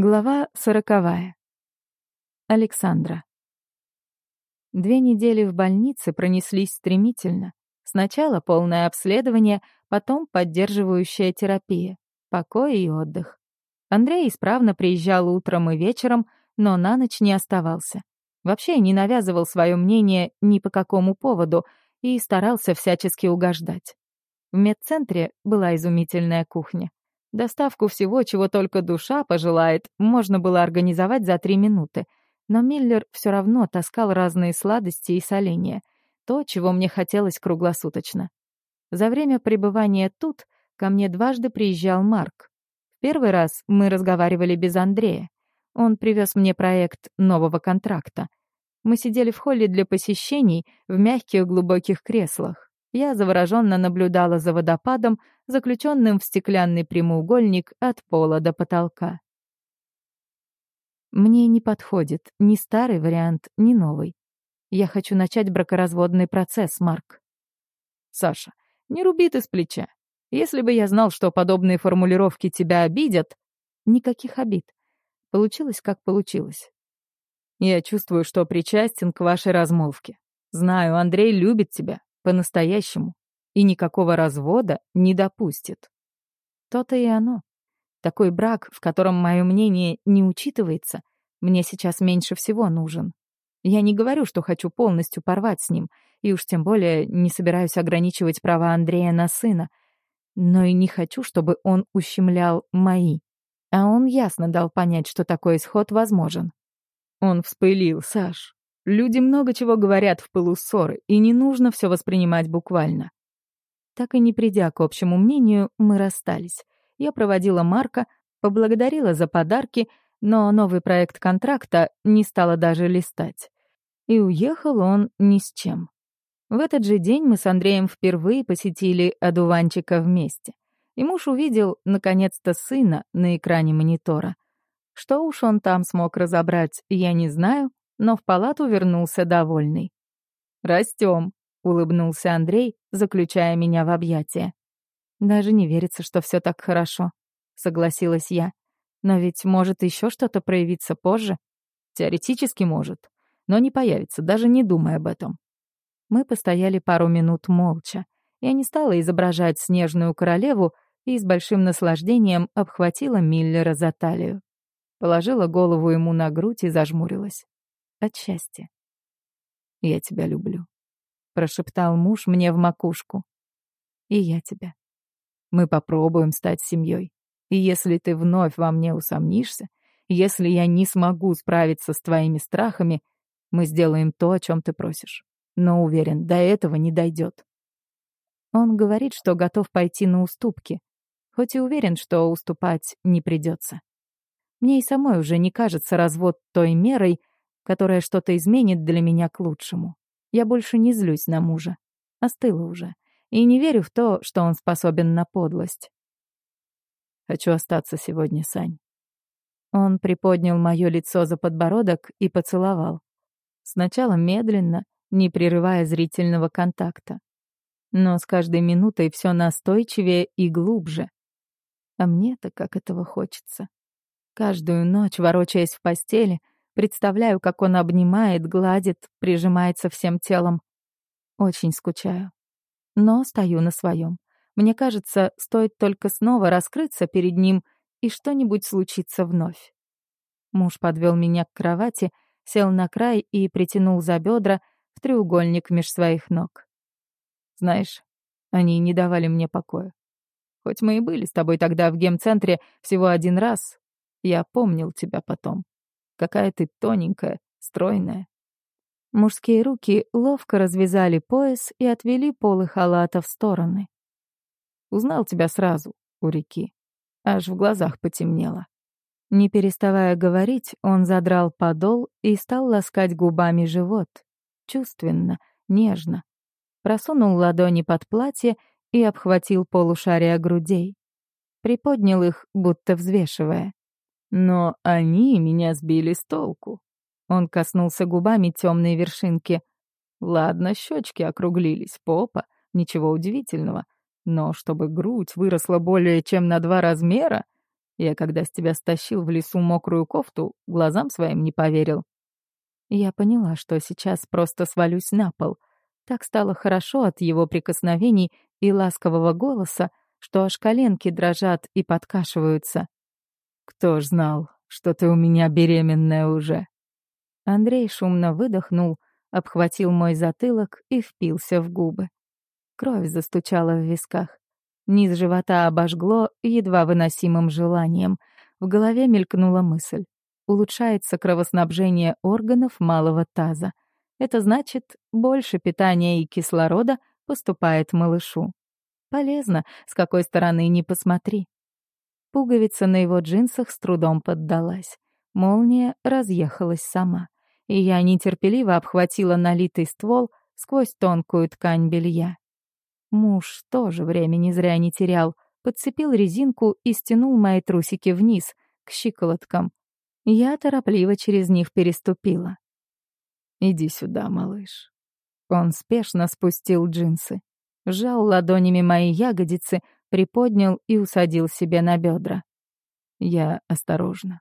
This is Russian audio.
Глава сороковая. Александра. Две недели в больнице пронеслись стремительно. Сначала полное обследование, потом поддерживающая терапия, покой и отдых. Андрей исправно приезжал утром и вечером, но на ночь не оставался. Вообще не навязывал свое мнение ни по какому поводу и старался всячески угождать. В медцентре была изумительная кухня. Доставку всего, чего только душа пожелает, можно было организовать за три минуты. Но Миллер все равно таскал разные сладости и соления. То, чего мне хотелось круглосуточно. За время пребывания тут ко мне дважды приезжал Марк. В первый раз мы разговаривали без Андрея. Он привез мне проект нового контракта. Мы сидели в холле для посещений в мягких глубоких креслах. Я завороженно наблюдала за водопадом, заключенным в стеклянный прямоугольник от пола до потолка. Мне не подходит ни старый вариант, ни новый. Я хочу начать бракоразводный процесс, Марк. Саша, не руби ты с плеча. Если бы я знал, что подобные формулировки тебя обидят... Никаких обид. Получилось, как получилось. Я чувствую, что причастен к вашей размолвке. Знаю, Андрей любит тебя, по-настоящему, и никакого развода не допустит. То-то и оно. Такой брак, в котором мое мнение не учитывается, мне сейчас меньше всего нужен. Я не говорю, что хочу полностью порвать с ним, и уж тем более не собираюсь ограничивать права Андрея на сына, но и не хочу, чтобы он ущемлял мои. А он ясно дал понять, что такой исход возможен. Он вспылил, Саш. Люди много чего говорят в пылу ссоры, и не нужно все воспринимать буквально. Так и не придя к общему мнению, мы расстались. Я проводила Марка, поблагодарила за подарки, но новый проект контракта не стала даже листать. И уехал он ни с чем. В этот же день мы с Андреем впервые посетили одуванчика вместе. И муж увидел, наконец-то, сына на экране монитора. Что уж он там смог разобрать, я не знаю, но в палату вернулся довольный. «Растем», — улыбнулся Андрей, заключая меня в объятия. «Даже не верится, что все так хорошо», — согласилась я. «Но ведь может еще что-то проявиться позже?» «Теоретически может, но не появится, даже не думай об этом». Мы постояли пару минут молча. Я не стала изображать снежную королеву и с большим наслаждением обхватила Миллера за талию. Положила голову ему на грудь и зажмурилась от счастья. «Я тебя люблю», — прошептал муж мне в макушку. «И я тебя. Мы попробуем стать семьей. И если ты вновь во мне усомнишься, если я не смогу справиться с твоими страхами, мы сделаем то, о чем ты просишь. Но уверен, до этого не дойдет. Он говорит, что готов пойти на уступки, хоть и уверен, что уступать не придется. Мне и самой уже не кажется развод той мерой, которая что-то изменит для меня к лучшему. Я больше не злюсь на мужа. Остыла уже. И не верю в то, что он способен на подлость. Хочу остаться сегодня, Сань. Он приподнял мое лицо за подбородок и поцеловал. Сначала медленно, не прерывая зрительного контакта. Но с каждой минутой все настойчивее и глубже. А мне-то как этого хочется. Каждую ночь, ворочаясь в постели, Представляю, как он обнимает, гладит, прижимается всем телом. Очень скучаю. Но стою на своем. Мне кажется, стоит только снова раскрыться перед ним, и что-нибудь случится вновь. Муж подвел меня к кровати, сел на край и притянул за бедра в треугольник меж своих ног. Знаешь, они не давали мне покоя. Хоть мы и были с тобой тогда в гемцентре всего один раз, я помнил тебя потом. Какая ты тоненькая, стройная. Мужские руки ловко развязали пояс и отвели полы халата в стороны. Узнал тебя сразу у реки. Аж в глазах потемнело. Не переставая говорить, он задрал подол и стал ласкать губами живот. Чувственно, нежно. Просунул ладони под платье и обхватил полушария грудей. Приподнял их, будто взвешивая. Но они меня сбили с толку. Он коснулся губами темной вершинки. Ладно, щечки округлились, попа, ничего удивительного. Но чтобы грудь выросла более чем на два размера, Я когда с тебя стащил в лесу мокрую кофту, глазам своим не поверил. Я поняла, что сейчас просто свалюсь на пол. Так стало хорошо от его прикосновений и ласкового голоса, что аж коленки дрожат и подкашиваются. «Кто ж знал, что ты у меня беременная уже?» Андрей шумно выдохнул, обхватил мой затылок и впился в губы. Кровь застучала в висках. Низ живота обожгло едва выносимым желанием. В голове мелькнула мысль. Улучшается кровоснабжение органов малого таза. Это значит, больше питания и кислорода поступает малышу. Полезно, с какой стороны ни посмотри. Пуговица на его джинсах с трудом поддалась. Молния разъехалась сама. И я нетерпеливо обхватила налитый ствол сквозь тонкую ткань белья. Муж тоже времени зря не терял. Подцепил резинку и стянул мои трусики вниз, к щиколоткам. Я торопливо через них переступила. «Иди сюда, малыш». Он спешно спустил джинсы сжал ладонями мои ягодицы, приподнял и усадил себе на бедра. Я осторожно.